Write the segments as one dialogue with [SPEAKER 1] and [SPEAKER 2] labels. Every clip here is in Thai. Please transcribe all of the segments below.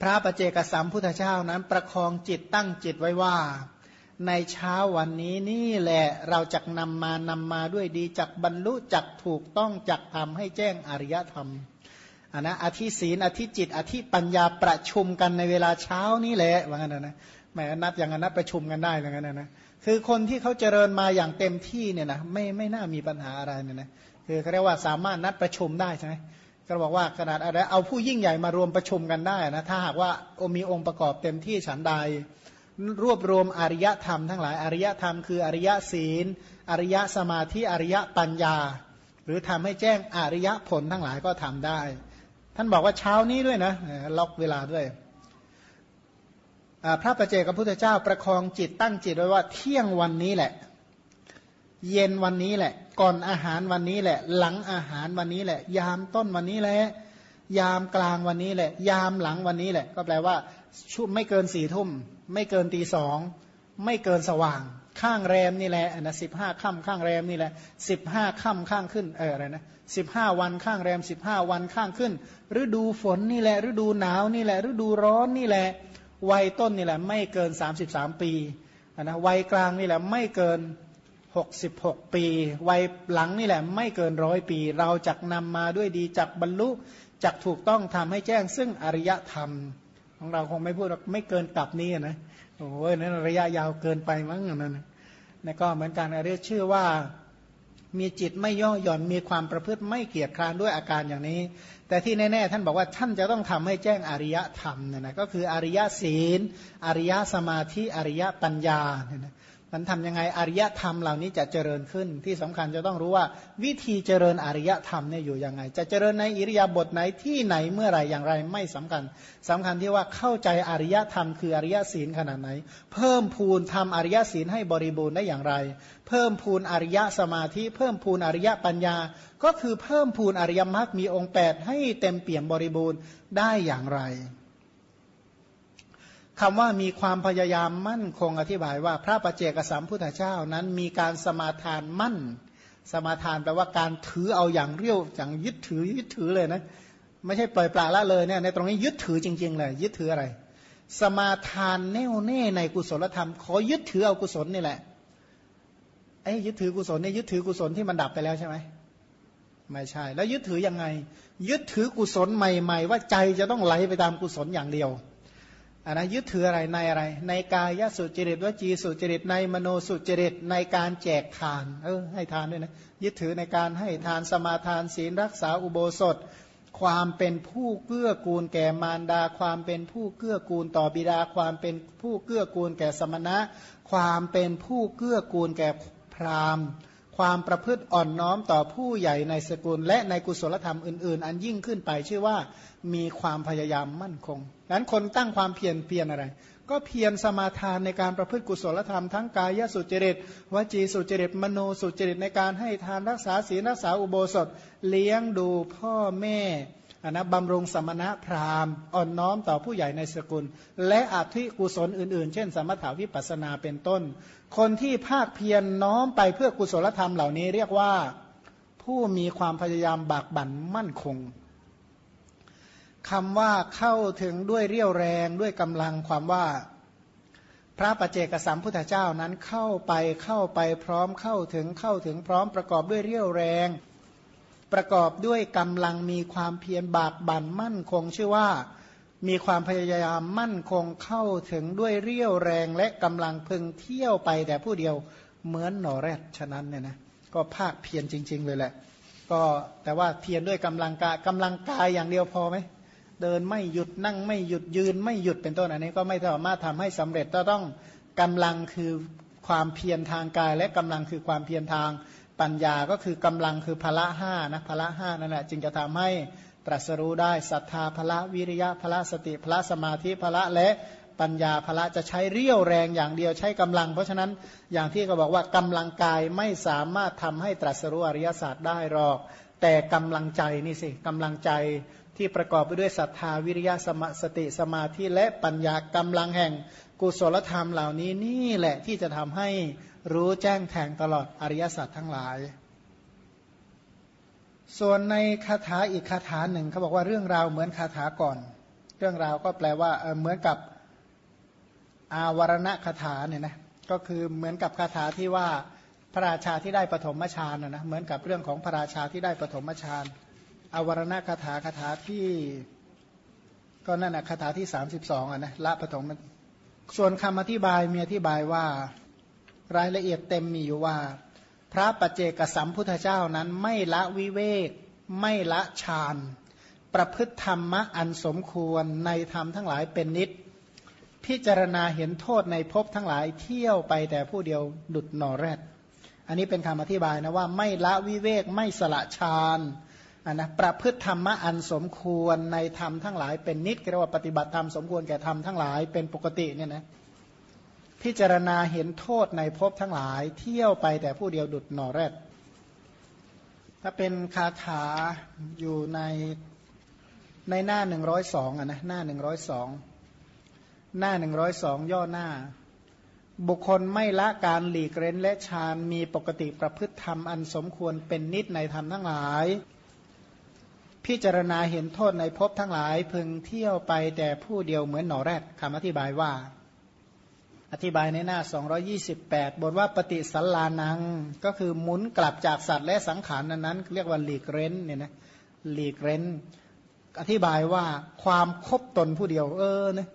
[SPEAKER 1] พระประเจกสัมพุทธเจ้านั้นประคองจิตตั้งจิตไว้ว่า ในเช้าวันนี้นี่แหละเราจะนำมานำมาด้วยดีจักบรรลุจักถูกต้องจักทำให้แจ้งอริยธรรมอันนะอธิศีนอธิจิต อธิปัญญาประชุมกันในเวลาเช้านี้แหละว่างั้นนะแหมนัดอย่างนั้นนัดประชุมกันได้เหมือนกันนะคือคนที่เขาเจริญมาอย่างเต็มที่เนี่ยนะไม่ไม่น่ามีปัญหาอะไรเนี่ยนะคือเขาเรียกว่าสามารถนัดประชุมได้ใช่ไหม ก็บอกว่าขนาดอะไรเอาผู้ยิ่งใหญ่มารวมประชุมกันได้นะถ้าหากว่ามีองค์ประกอบเต็มที่ฉันใด รวบรวมอริยธรรมทั้งหลายอริยธรรมคืออริยศีล อริยสมาธิอริยปัญญา หรือทำให้แจ้งอริยผลทั้งหลายก็ทำได้ ท่านบอกว่าเช้านี้ด้วยนะล็อกเวลาด้วยพระประเจกับพุทธเจ้าประคองจิตตั้งจิตไว้ว่าเที่ยงวันนี้แหละ เย็นวันนี้แหละ ก่อนอาหารวันนี้แหละ หลังอาหารวันนี้แหละ ยามต้นวันนี้แหละ ยามกลางวันนี้แหละ ยามหลังวันนี้แหละ ก็แปลว่าชุไม่เกินสี่ทุ่ม ไม่เกินตีสองไม่เกินสว่าง ข้างแรมนี่แหละนะสิบห้าค่ำข้างแรมนี่แหละสิบห้าค่ำข้างขึ้นเอออะไรนะสิบห้าวันข้างแรมสิบห้าวันข้างขึ้น ฤดูฝนนี่แหละ ฤดูหนาวนี่แหละ ฤดูร้อนนี่แหละวัยต้นนี่แหละ ไม่เกิน33ปีนะวัยกลางนี่แหละ ไม่เกิน 66 ปี วัยหลังนี่แหละไม่เกินร้อยปี เราจักนำมาด้วยดีจักบรรลุจักถูกต้องทำให้แจ้งซึ่งอริยธรรม ของเราคงไม่พูดไม่เกินกลับนี้นะโอ้ยนั้นระยะยาวเกินไปมั้งนั่นนะก็เหมือนกันเรียกชื่อว่ามีจิตไม่ย่อหย่อนมีความประพฤติไม่เกียจคร้านด้วยอาการอย่างนี้ แต่ที่แน่ๆท่านบอกว่าท่านจะต้องทำให้แจ้งอริยธรรมเนี่ยนะก็คืออริยศีล อริยสมาธิอริยปัญญาเนี่ยนะ มันทำยังไงอริยธรรมเหล่านี้จะเจริญขึ้น ที่สำคัญจะต้องรู้ว่าวิธีเจริญอริยธรรมเนี่ยอยู่ยังไง จะเจริญในอิริยาบถไหนที่ไหนเมื่อไรอย่างไรไม่สำคัญสำคัญที่ว่าเข้าใจอริยธรรมคืออริยศีลขนาดไหน เพิ่มพูนทำอริยศีลให้บริบูรณ์ได้อย่างไร เพิ่มพูนอริยสมาธิ เพิ่มพูนอริยปัญญา ก็คือเพิ่มพูนอริยมรรคมีองค์ 8 ให้เต็มเปี่ยมบริบูรณ์ได้อย่างไร คำว่ามีความพยายามมั่นคงอธิบายว่าพระประเจกสัมพุทธเจ้านั้นมีการสมาทานมั่น สมาทานแปลว่าการถือเอาอย่างเรียวอย่างยึดถือยึดถือเลยนะไม่ใช่ปล่อยปละละเลยเนี่ยในตรงนี้ยึดถือจริงๆเลยยึดถืออะไร สมาทานแน่วแน่ในกุศลธรรม ขอยึดถือเอากุศลนี่แหละไอ้ยึดถือกุศลเนี่ยยึดถือกุศลที่มันดับไปแล้วใช่ไหมไม่ใช่ แล้วยึดถือยังไง ยึดถือกุศลใหม่ ๆ ว่าใจจะต้องไหลไปตามกุศลอย่างเดียว อันนะยึดถืออะไรในอะไร ในกายสุจริตวจีสุจริตในมโนสุจริตในการแจกทาน เออให้ทานด้วยนะยึดถือในการให้ทานสมาทานศีลรักษาอุโบสถ ความเป็นผู้เกื้อกูลแก่มารดา ความเป็นผู้เกื้อกูลต่อบิดา ความเป็นผู้เกื้อกูลแก่สมณะ ความเป็นผู้เกื้อกูลแก่พราหมณ์ ความประพฤติอ่อนน้อมต่อผู้ใหญ่ในสกุล และในกุศลธรรมอื่น ๆ อันยิ่งขึ้นไปชื่อว่ามีความพยายามมั่นคงนั้นคนตั้งความเพียรเพียรอะไร ก็เพียรสมาทานในการประพฤติกุศลธรรมทั้งกายสุจริตวจีสุจริตมโนสุจริตในการให้ทานรักษาศีลรักษาอุโบสถ เลี้ยงดูพ่อแม่ นนะบำรุงสมณะพราหมณ์อ่อนน้อมต่อผู้ใหญ่ในสกุล และอาธิกุศลอื่น ๆ เช่น สมถาวิปัสนาเป็นต้น คนที่ภาคเพียรนน้อมไปเพื่อกุศลธรรมเหล่านี้เรียกว่าผู้มีความพยายามบากบั่นมั่นคงคำว่าเข้าถึงด้วยเรี่ยวแรงด้วยกำลังความว่า พระปัจเจกสัมพุทธเจ้านั้นเข้าไปเข้าไปพร้อมเข้าถึงเข้าถึงพร้อมประกอบด้วยเรี่ยวแรง ประกอบด้วยกำลังมีความเพียรบากบั่นมั่นคงชื่อว่ามีความพยายามมั่นคงเข้าถึงด้วยเรี่ยวแรงและกำลังพึงเที่ยวไปแต่ผู้เดียวเหมือนหนอแรดฉะนั้นเนี่ยนะก็ภาคเพียรจริง ๆ เลยแหละ ก็แต่ว่าเพียรด้วยกำลังกายกำลังกายอย่างเดียวพอไหมเดินไม่หยุดนั่งไม่หยุดยืนไม่หยุดเป็นต้นอันนี้ก็ไม่สามารถทำให้สำเร็จต้องกำลังคือความเพียรทางกาย และกำลังคือความเพียรทาง ปัญญาก็คือกำลังคือพละห้านะพละห้านั่นแหละจึงจะทำให้ตรัสรู้ได้ศรัทธาพละวิริยะพละสติพละสมาธิพละและปัญญาพละจะใช้เรี่ยวแรงอย่างเดียวใช้กำลัง เพราะฉะนั้นอย่างที่เขาบอกว่ากำลังกายไม่สามารถทำให้ตรัสรู้อริยศาสตร์ได้หรอก แต่กำลังใจนี่สิกำลังใจที่ประกอบไปด้วยศรัทธาวิริยะสมสติสมาธิและปัญญากำลังแห่งกุศลธรรมเหล่านี้นี่แหละที่จะทำให้ รู้แจ้งแทงตลอดอริยสัจทั้งหลาย ส่วนในคาถาอีกคาถาหนึ่งเขาบอกว่าเรื่องราวเหมือนคาถาก่อน เรื่องราวก็แปลว่าเหมือนกับอาวรณคาถาเนี่ยนะก็คือเหมือนกับคาถาที่ว่าพระราชาที่ได้ปฐมฌานนะเหมือนกับเรื่องของพระราชาที่ได้ปฐมฌานอวรณคาถาคาถาที่ก็นั่นนะคาถาที่ 32อะนะละปฐมส่วนคำอธิบายมีอธิบายว่า รายละเอียดเต็มมีอยู่ว่า พระปัจเจกสัมพุทธเจ้านั้นไม่ละวิเวก ไม่ละฌานประพฤติธรรมะอันสมควรในธรรมทั้งหลายเป็นนิด พิจารณาเห็นโทษในภพทั้งหลายเที่ยวไปแต่ผู้เดียวดุดนอแรด อันนี้เป็นคำอธิบายนะว่าไม่ละวิเวกไม่สละฌานนนะประพฤติธรรมะอันสมควรในธรรมทั้งหลายเป็นนิดเรียกว่าปฏิบัติธรรมสมควรแก่ธรรมทั้งหลายเป็นปกติเนี่ยนะ พิจารณาเห็นโทษในภพทั้งหลาย เที่ยวไปแต่ผู้เดียวดุดนอแรดถ้าเป็นคาถาอยู่ในในหน้าหนึ่งร้อยสองอะนะหน้าหนึ่งร้อยสองหน้าหนึ่งร้อยสองย่อหน้า บุคคลไม่ละการหลีกเร้นและฌานมีปกติประพฤติธรรมอันสมควรเป็นนิดในธรรมทั้งหลาย พิจารณาเห็นโทษในภพทั้งหลาย พึงเที่ยวไปแต่ผู้เดียวเหมือนหนอแรดคำอธิบายว่า อธิบายในหน้า 228 บทว่าปฏิสัลลานัง ก็คือหมุนกลับจากสัตว์และสังขารนั้นนั้น เรียกว่าหลีกเร้นเนี่ยนะหลีกเร้น อธิบายว่าความคบตนผู้เดียว เออเนี่ย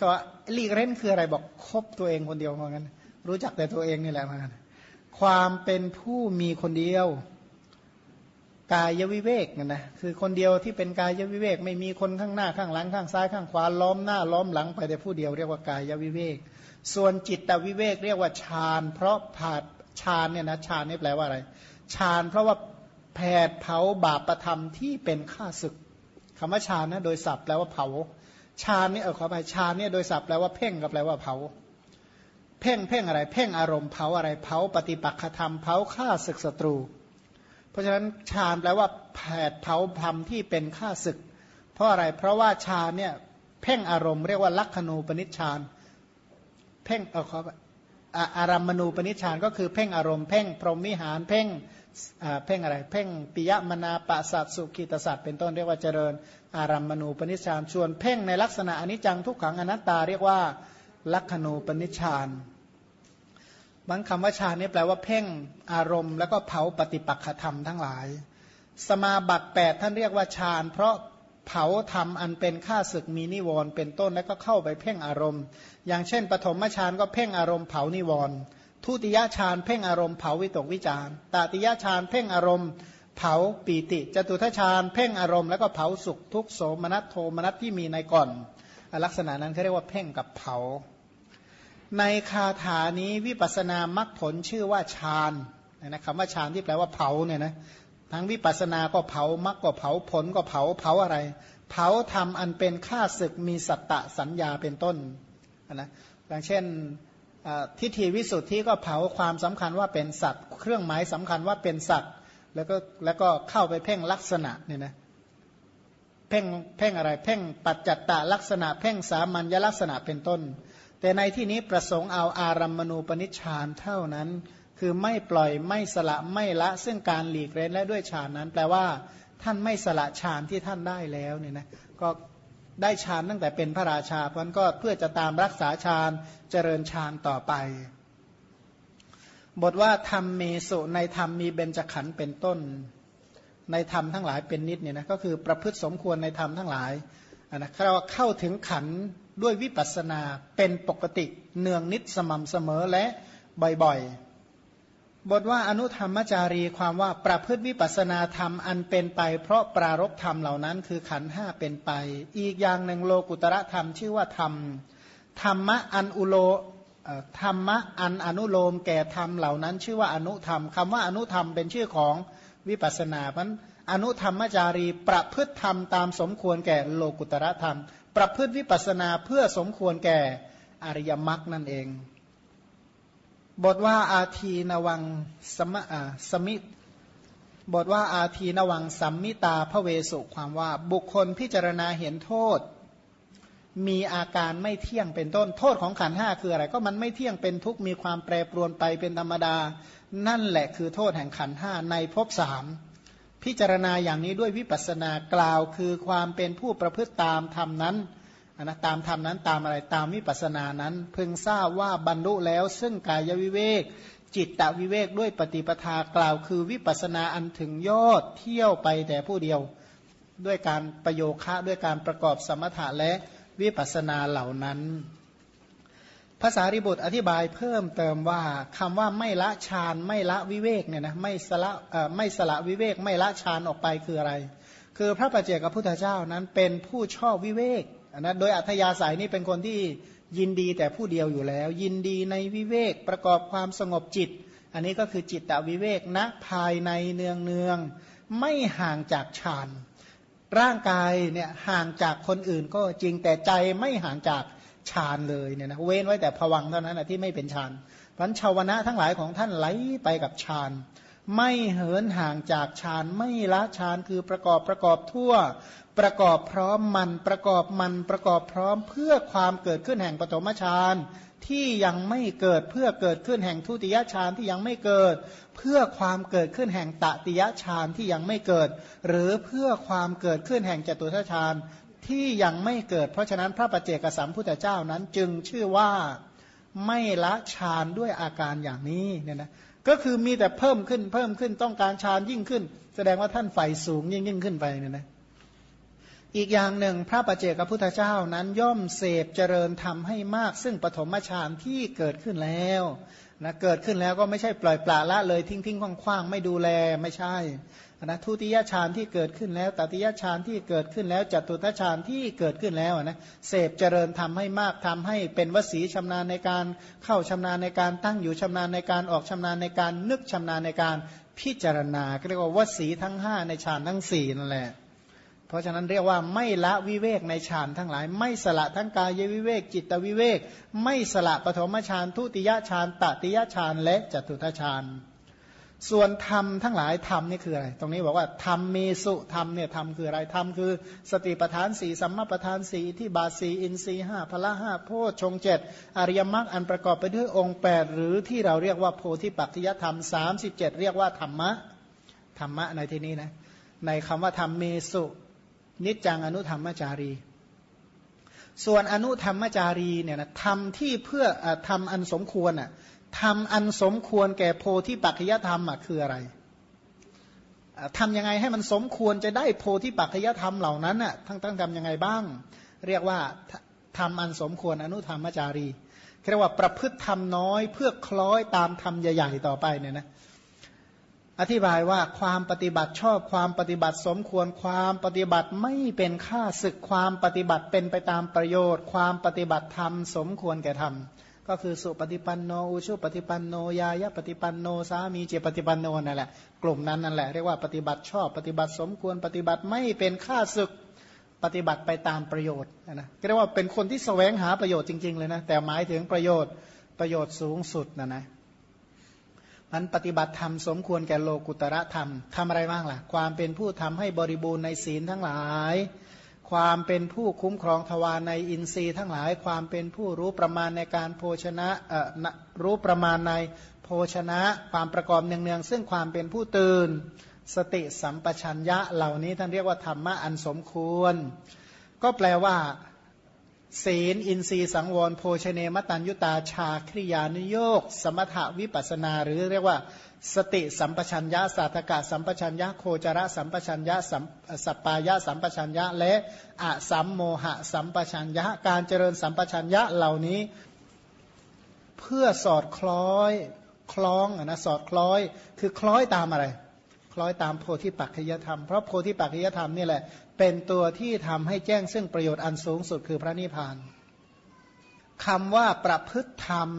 [SPEAKER 1] ก็ว่าหลีกเร้นคืออะไรบอกคบตัวเองคนเดียวเหมือนกันรู้จักแต่ตัวเองนี่แหละเหมือนกันความเป็นผู้มีคนเดียว กายวิเวกนะนะคือคนเดียวที่เป็นกายวิเวก ไม่มีคนข้างหน้าข้างหลังข้างซ้ายข้างขวาล้อมหน้าล้อมหลังไปแต่ผู้เดียวเรียกว่ากายวิเวก ส่วนจิตวิเวกเรียกว่าฌาน เพราะผาดฌานเนี่ยนะฌานนี่แปลว่าอะไรฌานเพราะว่าแผดเผาบาปประธรรมที่เป็นข้าศึกคำว่าฌานนะโดยศัพท์แปลว่าเผาฌานนี่เออขอไปฌานเนี่ยโดยศัพท์แปลว่าเพ่งกับแปลว่าเผาเพ่งเพ่งอะไร เพ่งอารมณ์เผาอะไรเผาปฏิปักษธรรมเผาฆ่าศึกศัตรู เพราะฉะนั้นฌานแปลว่าแผดเผาธรรมที่เป็นฆ่าศึก เพราะอะไรเพราะว่าฌานเนี่ยเพ่งอารมณ์เรียกว่าลักขณูปนิชฌานเพ่งเออขออารัมมณูปนิชฌานก็คือเพ่งอารมณ์เพ่งพรหมิหารเพ่งเพ่งอะไร เพ่งปิยมนาปะสัตสุขิตสัตเป็นต้นเรียกว่าเจริญ อารัมมณูปนิชฌานส่วนเพ่งในลักษณะอนิจจังทุกขังอนัตตาเรียกว่าลักขณูปนิชฌาน บางคำว่าฌานนี่แปลว่าเพ่งอารมณ์ แล้วก็เผาปฏิปักษธรรมทั้งหลาย สมาบัติ8ท่านเรียกว่าฌาน เพราะเผาธรรมอันเป็นข้าศึกมีนิวรณ์เป็นต้นแล้วก็เข้าไปเพ่งอารมณ์ อย่างเช่น ปฐมฌานก็เพ่งอารมณ์เผานิวรณ์ทุติยฌานเพ่งอารมณ์เผาวิตกวิจารตติยฌานเพ่งอารมณ์เผาปีติจตุทัชฌานเพ่งอารมณ์แล้วก็เผาสุขทุกโสมนัสโทมนัสที่มีในก่อน ลักษณะนั้นเขาเรียกว่าเพ่งกับเผา ในคาถานี้วิปัสนามรรคผลชื่อว่าฌานนะคำว่าฌานที่แปลว่าเผาเนี่ยนะทั้งวิปัสนาก็เผามรรคก็เผาผลก็เผาเผาอะไร เผาทำอันเป็นค่าศึกมีสัตตะสัญญาเป็นต้นนะอย่างเช่นทิฏฐิวิสุทธิก็เผาความสำคัญว่าเป็นสัตว์ เครื่องหมายสำคัญว่าเป็นสัตว์ แล้วก็แล้วก็เข้าไปเพ่งลักษณะเนี่ยนะเพ่งเพ่งอะไร เพ่งปัจจัตตลักษณะ เพ่งสามัญลักษณะเป็นต้น แต่ในที่นี้ประสงค์เอาอารัมมณูปนิชฌานเท่านั้น คือไม่ปล่อยไม่สละไม่ละซึ่งการหลีกเล่นและด้วยฌานนั้น แปลว่าท่านไม่สละฌานที่ท่านได้แล้วเนี่ยนะก็ได้ฌานตั้งแต่เป็นพระราชาเพราะนั้นก็เพื่อจะตามรักษาฌานเจริญฌานต่อไป บทว่าธรรมเมสุในธรรมมีเบญจขันธ์เป็นต้น ในธรรมทั้งหลายเป็นนิดเนี่ยนะก็คือประพฤติสมควรในธรรมทั้งหลาย นะเราเข้าถึงขันด้วยวิปัสสนาเป็นปกติเนืองนิดสม่ำเสมอและบ่อยๆ บทว่าอนุธรรมจารีความว่าประพฤติวิปัสนาธรรมอันเป็นไป เพราะปรารบธรรมเหล่านั้นคือขันห้าเป็นไป อีกอย่างหนึ่งโลกุตระธรรมชื่อว่าธรรมธรรมะอันอุโลธรรมะอันอนุโลมแก่ธรรมเหล่านั้น ชื่อว่าอนุธรรมคำว่าอนุธรรมเป็นชื่อของวิปัสนาเพราะ อนุธรรมจารี ประพฤติธรรมตามสมควรแก่โลกุตระธรรม ประพฤติวิปัสนาเพื่อสมควรแก่อริยมรรคนั่นเอง บทว่าอาทีนวังสมะสมิบทว่าอาทีนวังสัมมิตาพระเวสุความว่าบุคคลพิจารณาเห็นโทษ มีอาการไม่เที่ยงเป็นต้นโทษของขันห้าคืออะไร ก็มันไม่เที่ยงเป็นทุกมีความแปรปรวนไปเป็นธรรมดา นั่นแหละคือโทษแห่งขันห้าในภพสาม พิจารณาอย่างนี้ด้วยวิปัสสนากล่าวคือความเป็นผู้ประพฤติตามธรรมนั้นนะตามธรรมนั้นตามอะไรตามวิปัสสนานั้น พึงทราบว่าบรรลุแล้ว ซึ่งกายวิเวก จิตตวิเวกด้วยปฏิปทากล่าวคือวิปัสสนาอันถึงยอดเที่ยวไปแต่ผู้เดียว ด้วยการประโยคะด้วยการประกอบสมถะและวิปัสสนาเหล่านั้น ภาษาริบุตรอธิบายเพิ่มเติมว่าคำว่าไม่ละฌานไม่ละวิเวกเนี่ยนะไม่สละไม่สละวิเวก ไม่ละฌานออกไปคืออะไร คือพระปัจเจกพุทธเจ้านั้นเป็นผู้ชอบวิเวกนะโดยอัธยาศัยนี่เป็นคนที่ยินดีแต่ผู้เดียวอยู่แล้ว ยินดีในวิเวกประกอบความสงบจิต อันนี้ก็คือจิตตวิเวกณนะภายในเนืองเนืองไม่ห่างจากฌานร่างกายเนี่ยห่างจากคนอื่นก็จริงแต่ใจไม่ห่างจาก ฌานเลยเนี่ยนะเว้นไว้แต่ผวังเท่านั้นนะที่ไม่เป็นฌานพันชาวนะทั้งหลายของท่านไหลไปกับฌานไม่เหินห่างจากฌานไม่ละฌานคือประกอบประกอบทั่ว ประกอบพร้อมมันประกอบมันประกอบพร้อมเพื่อความเกิดขึ้นแห่งปฐมฌานที่ยังไม่เกิดเพื่อเกิดขึ้นแห่งทุติยฌานที่ยังไม่เกิด เพื่อความเกิดขึ้นแห่งตติยฌานที่ยังไม่เกิด หรือเพื่อความเกิดขึ้นแห่งจตุทัฌาน ที่ยังไม่เกิด เพราะฉะนั้นพระปัจเจกสัมพุทธเจ้านั้นจึงชื่อว่าไม่ละฌานด้วยอาการอย่างนี้เนี่ยนะก็คือมีแต่เพิ่มขึ้นเพิ่มขึ้นต้องการฌานยิ่งขึ้น แสดงว่าท่านไฟสูงยิ่งยิ่งขึ้นไปเนี่ยนะอีกอย่างหนึ่งพระปัจเจกพุทธเจ้านั้นย่อมเสพเจริญทำให้มาก ซึ่งปฐมฌานที่เกิดขึ้นแล้วนะเกิดขึ้นแล้วก็ไม่ใช่ปล่อยปละละเลยทิ้งทิ้งคว่างๆไม่ดูแลไม่ใช่ นะทุติยฌานที่เกิดขึ้นแล้วตติยฌานที่เกิดขึ้นแล้วจตุตฌานที่เกิดขึ้นแล้วนะเสพเจริญทำให้มากทำให้เป็นวสีชำนาญในการเข้าชำนาญในการตั้งอยู่ชำนาญในการออกชำนาญในการนึกชำนาญในการพิจารณาเรียกว่าวสีทั้ง 5 ในฌานทั้ง4นั่นแหละเพราะฉะนั้นเรียกว่าไม่ละวิเวกในฌานทั้งหลาย ไม่สละทั้งกายวิเวกจิตวิเวก ไม่สละปฐมฌานทุติยฌานตติยฌานและจตุตฌาน ส่วนธรรมทั้งหลายธรรมนี่คืออะไร ตรงนี้บอกว่าธรรมเมสุธรรมเนี่ยธรรมคืออะไรธรรมคือ สติปทานสี่สัมมาปทานสี่ที่บาสีอินทรีห้าพละห้าโพชงเจ็ดอริยมรรคอันประกอบไปด้วยองค์แปดหรือที่เราเรียกว่าโพธิปัจจยธรรมสามสิบเจ็ดเรียกว่าธรรมะธรรมะในที่นี้นะในคำว่าธรรมเมสุนิจจังอนุธรรมจารี ส่วนอนุธรรมจารีเนี่ยนะทำที่เพื่อทำอันสมควรอะ ทำอันสมควรแก่โพธิปัจจยธรรมคืออะไรทำยังไงให้มันสมควรจะได้โพธิปัจจยธรรมเหล่านั้นอะทั้งตั้งทำยังไงบ้าง เรียกว่าทำอันสมควรอนุธรรมจารีเรียกว่าประพฤติธรรมน้อยเพื่อคล้อยตามธรรมใหญ่ๆต่อไปเนี่ยนะอธิบายว่าความปฏิบัติชอบความปฏิบัติสมควรความปฏิบัติไม่เป็นค่าศึกความปฏิบัติเป็นไปตามประโยชน์ ความปฏิบัติธรรมสมควรแก่ธรรม ก็คือสุปฏิปันโนอุชุปฏิปันโนยายะปฏิปันโนสามีเจปฏิปันโนนั่นแหละกลุ่มนั้นนั่นแหละเรียกว่าปฏิบัติชอบปฏิบัติสมควรปฏิบัติไม่เป็นค่าศึกปฏิบัติไปตามประโยชน์นะเรียกว่าเป็นคนที่แสวงหาประโยชน์จริงๆเลยนะแต่หมายถึงประโยชน์ประโยชน์สูงสุดนะนะมันปฏิบัติธรรมสมควรแก่โลกุตระธรรมทำอะไรบ้างล่ะ ความเป็นผู้ทำให้บริบูรณ์ในศีลทั้งหลาย ความเป็นผู้คุ้มครองทวารในอินทรีย์ทั้งหลาย ความเป็นผู้รู้ประมาณในการโภชนะเอ่อรู้ประมาณในโภชนะ ความประกอบเนืองๆซึ่งความเป็นผู้ตื่น สติสัมปชัญญะเหล่านี้ท่านเรียกว่าธรรมะอันสมควร ก็แปลว่า ศีล อินทรีย์สังวร โภชเนมตัญยุตาชาคริยานุโยก สมถวิปัสนา หรือเรียกว่าสติสัมปชัญญะสัตกะสัมปชัญญะโคจระสัมปชัญญะสัปปายะสัมปชัญญะและอะสัมโมหะสัมปชัญญะการเจริญสัมปชัญญะเหล่านี้ เพื่อสอดคล้อยคล้องนะสอดคล้อยคือคล้อยตามอะไร ล้อยตามโพธิปัจจยธรรม เพราะโพธิปัจจยธรรมนี่แหละเป็นตัวที่ทำให้แจ้งซึ่งประโยชน์อันสูงสุดคือพระนิพพานคำว่าประพฤติธรรม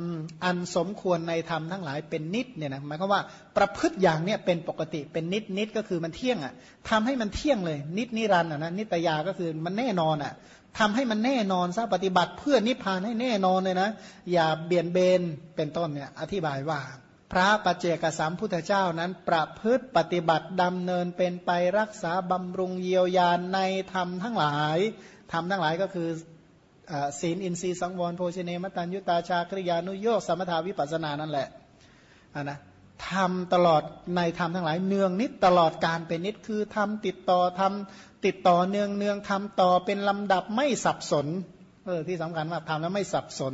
[SPEAKER 1] อันสมควรในธรรมทั้งหลายเป็นนิดเนี่ยนะหมายความว่าประพฤติอย่างเนี้ยเป็นปกติเป็นนิดนิดก็คือมันเที่ยงอะทำให้มันเที่ยงเลย นิดนิรันอะนะนิตยาก็คือมันแน่นอนอะทำให้มันแน่นอนซะปฏิบัติเพื่อนิพพานให้แน่นอนเลยนะ อย่าเบี่ยนเบนเป็นต้นเนี่ยอธิบายว่า พระปัจเจกสามพุทธเจ้านั้นประพฤติปฏิบัติดำเนินเป็นไปรักษาบำรุงเยียวยาในธรรมทั้งหลายธรรมทั้งหลายก็คือศีลอินทรีย์สังวรโภชเนมตัญยุตาชาคริยานุโยกสมถาวิปัสนานั่นแหละนะทำตลอดในธรรมทั้งหลายเนืองนิดตลอดการเป็นนิดคือทำติดต่อทำติดต่อเนืองเนืองทำต่อเป็นลำดับไม่สับสนเออที่สำคัญว่าทำแล้วไม่สับสน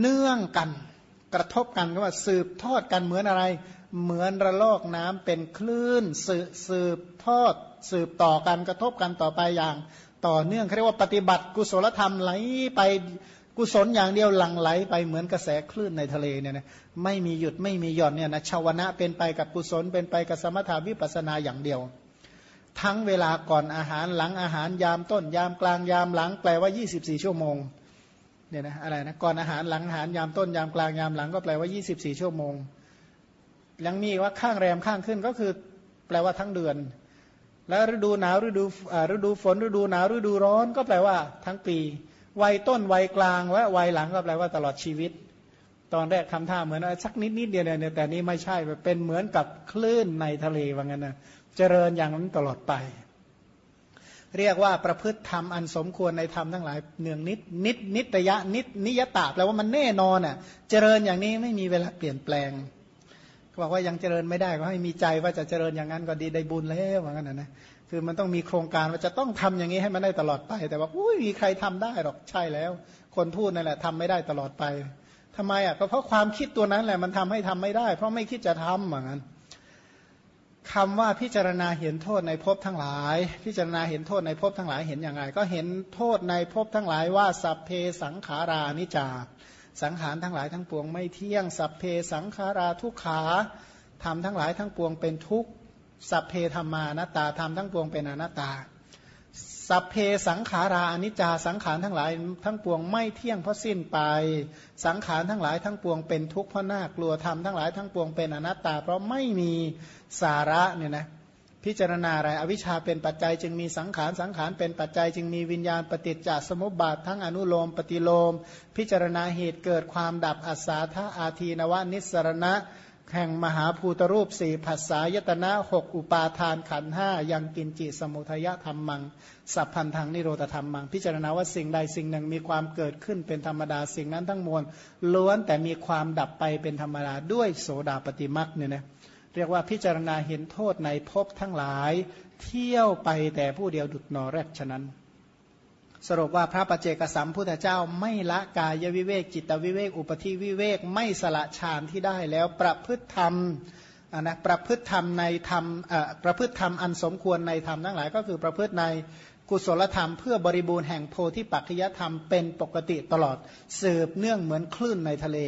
[SPEAKER 1] เนื่องกัน กระทบกันก็ว่าสืบทอดกันเหมือนอะไร เหมือนระลอกน้ำเป็นคลื่นสืบสืบทอด สืบต่อกันกระทบกันต่อไปอย่าง ต่อเนื่องเขาเรียกว่าปฏิบัติกุศลธรรมไหลไปกุศลอย่างเดียวหลั่งไหลไปเหมือนกระแสคลื่นในทะเลเนี่ยนะไม่มีหยุดไม่มีหย่อนเนี่ยนะชาวนะเป็นไปกับกุศลเป็นไปกับสมถาวิปัสนาอย่างเดียว ทั้งเวลาก่อนอาหารหลังอาหารยามต้นยามกลางยามหลังแปลว่า 24 ชั่วโมง เนี่ยนะอะไรนะก่อนอาหารหลังอาหารยามต้นยามกลางยามหลังก็แปลว่า 24 ชั่วโมง ยังมีว่าข้างแรมข้างขึ้นก็คือแปลว่าทั้งเดือน แล้วฤดูหนาวฤดูฤดูฝนฤดูหนาวฤดูร้อนก็แปลว่าทั้งปี วัยต้นวัยกลางและวัยหลังก็แปลว่าตลอดชีวิต ตอนแรกทำท่าเหมือนสักนิดนิดเดียวเนี่ยแต่นี้ไม่ใช่เป็นเหมือนกับคลื่นในทะเลว่างั้นนะเจริญอย่างนั้นตลอดไป เรียกว่าประพฤติธรรมอันสมควรในธรรมทั้งหลายเนืองนิดนิดนิตยะนิดนิยตาแปลว่ามันแน่นอนอะเจริญอย่างนี้ไม่มีเวลาเปลี่ยนแปลงบอกว่ายังเจริญไม่ได้ก็ให้มีใจว่าจะเจริญอย่างนั้นก็ดีได้บุญแล้วว่างั้นนะนะคือมันต้องมีโครงการว่าจะต้องทำอย่างนี้ให้มันได้ตลอดไป แต่ว่าอุ้ยมีใครทำได้หรอกใช่แล้ว คนพูดนั่นแหละทำไม่ได้ตลอดไปทำไมอะก็เพราะความคิดตัวนั้นแหละมันทำให้ทำไม่ได้ เพราะไม่คิดจะทำเหมือนกัน คำว่าพิจารณาเห็นโทษในภพทั้งหลาย พิจารณาเห็นโทษในภพทั้งหลายเห็นอย่างไรก็เห็นโทษในภพทั้งหลายว่าสัพเพสังขารานิจาสังขารทั้งหลายทั้งปวงไม่เที่ยง สัพเพสังขาราทุกขาทำทั้งหลายทั้งปวงเป็นทุกสัพเพธรรมานัตตาธรรมทั้งปวงเป็นอนัตตา สัพเพสังขาราอนิจจาสังขารทั้งหลายทั้งปวงไม่เที่ยงเพราะสิ้นไป สังขารทั้งหลายทั้งปวงเป็นทุกข์เพราะน่ากลัวธรรมทั้งหลายทั้งปวงเป็นอนัตตา เพราะไม่มีสาระเนี่ยนะพิจารณาอะไรอวิชชาเป็นปัจจัยจึงมีสังขารสังขารเป็นปัจจัยจึงมีวิญญาณปฏิจจสมุปบาททั้งอนุโลม ปฏิโลม พิจารณาเหตุเกิดความดับอัศาธาอาทีนวานิสรณะ แห่งมหาภูตรูปสี่ภาษายตนะหกอุปาทานขันห้ายังกินจิสมุทยธรรมมัง สัพพันธังนิโรธธรรมมัง พิจารณาว่าสิ่งใดสิ่งหนึ่งมีความเกิดขึ้นเป็นธรรมดาสิ่งนั้นทั้งมวลล้วนแต่มีความดับไปเป็นธรรมดาด้วยโสดาปฏิมักเนี่ยนะเรียกว่าพิจารณาเห็นโทษในภพทั้งหลาย เที่ยวไปแต่ผู้เดียวดุดนอแรกฉะนั้น สรุปว่าพระปเจกสัมพุทธเจ้าไม่ละกายวิเวกจิตวิเวกอุปธิวิเวกไม่สละฌานที่ได้แล้วประพฤติธรรมนะประพฤติธรรมในธรรมประพฤติธรรมอันสมควรในธรรมทั้งหลาย ก็คือประพฤติในกุศลธรรมเพื่อบริบูรณ์แห่งโพธิปัจจยธรรมเป็นปกติตลอดสืบเนื่องเหมือนคลื่นในทะเล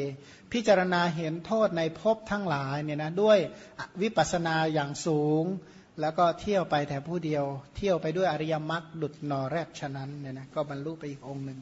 [SPEAKER 1] พิจารณาเห็นโทษในภพทั้งหลายเนี่ยนะด้วยวิปัสสนาอย่างสูง แล้วก็เที่ยวไปแต่ผู้เดียว เที่ยวไปด้วยอริยมรรคดุดนอแรกฉะนั้นเนี่ยนะก็บรรลุไปอีกองหนึ่ง